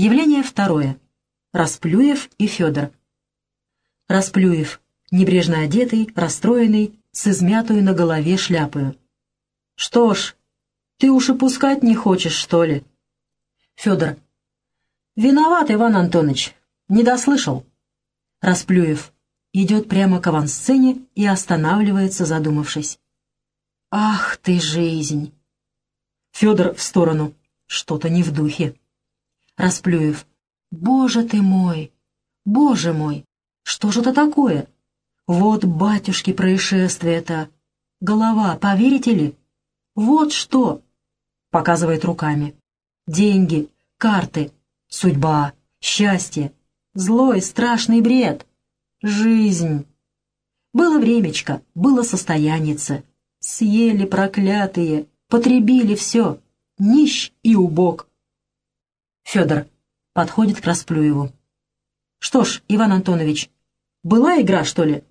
Явление второе. Расплюев и Федор. Расплюев, небрежно одетый, расстроенный, с измятую на голове шляпою. «Что ж, ты уж и пускать не хочешь, что ли?» Федор. «Виноват, Иван Антонович, не дослышал». Расплюев идет прямо к авансцене и останавливается, задумавшись. «Ах ты, жизнь!» Федор в сторону. Что-то не в духе. Расплюев. «Боже ты мой! Боже мой! Что же это такое? Вот, батюшки, происшествие-то! Голова, поверите ли? Вот что!» Показывает руками. «Деньги, карты, судьба, счастье, злой страшный бред, жизнь!» Было времечко, было состоянице. Съели проклятые, потребили все, нищ и убог. Федор подходит к Расплюеву. «Что ж, Иван Антонович, была игра, что ли?»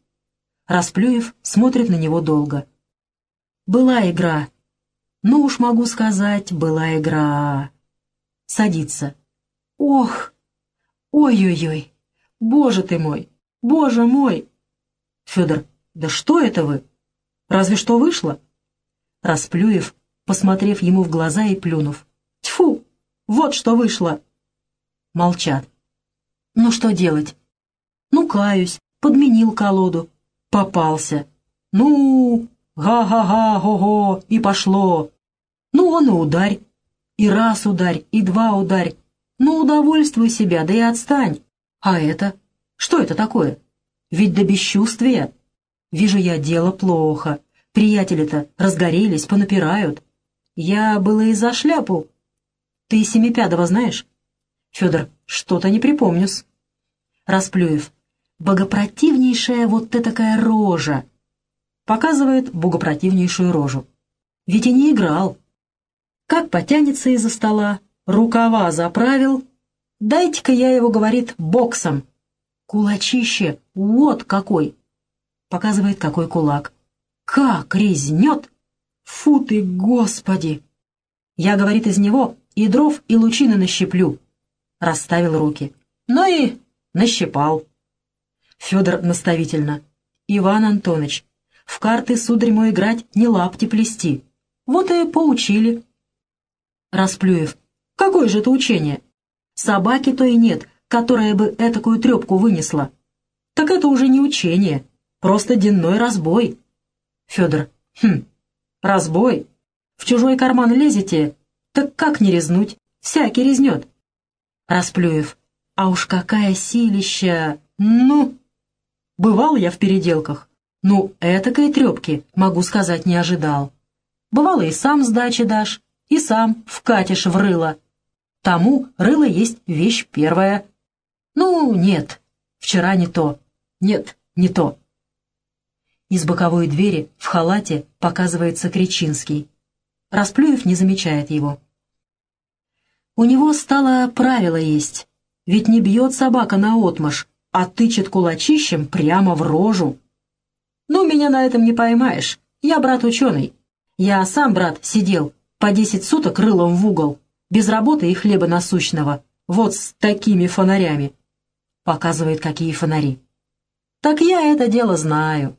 Расплюев смотрит на него долго. «Была игра. Ну уж могу сказать, была игра». Садится. «Ох! Ой-ой-ой! Боже ты мой! Боже мой!» Федор, «Да что это вы? Разве что вышло?» Расплюев, посмотрев ему в глаза и плюнув. «Тьфу! Вот что вышло!» Молчат. «Ну что делать?» «Ну, каюсь, подменил колоду. Попался. Ну, га-га-га, го-го, и пошло. Ну, он и ударь. И раз ударь, и два ударь. Ну, удовольствуй себя, да и отстань. А это? Что это такое? Ведь до бесчувствия. Вижу я, дело плохо. Приятели-то разгорелись, понапирают. Я было и за шляпу. Ты Семипядова знаешь? Федор, что-то не припомню-с. Расплюев. Богопротивнейшая вот ты такая рожа. Показывает богопротивнейшую рожу. Ведь и не играл. Как потянется из-за стола, рукава заправил. Дайте-ка я его, говорит, боксом. Кулачище, вот какой. Показывает, какой кулак. Как резнет! Фу ты, господи! Я, говорит, из него и дров, и лучины нащеплю. Расставил руки. Ну и нащипал. Федор наставительно. Иван Антонович, в карты, сударь мой, играть не лапти плести. Вот и поучили. Расплюев. Какое же это учение? Собаки-то и нет, которая бы этакую трепку вынесла. Так это уже не учение, просто денной разбой. Федор. Хм, разбой. В чужой карман лезете, так как не резнуть? Всякий резнет. Расплюев. А уж какая силища! Ну! Бывал я в переделках. Ну, этакой трепки, могу сказать, не ожидал. Бывало и сам сдачи дашь, и сам вкатишь в рыло. Тому рыло есть вещь первая. Ну, нет, вчера не то. Нет, не то. Из боковой двери в халате показывается Кричинский. Расплюев не замечает его. У него стало правило есть, ведь не бьет собака на отмаш, а тычет кулачищем прямо в рожу. Ну, меня на этом не поймаешь, я брат ученый. Я сам, брат, сидел по десять суток рылом в угол, без работы и хлеба насущного, вот с такими фонарями. Показывает, какие фонари. Так я это дело знаю.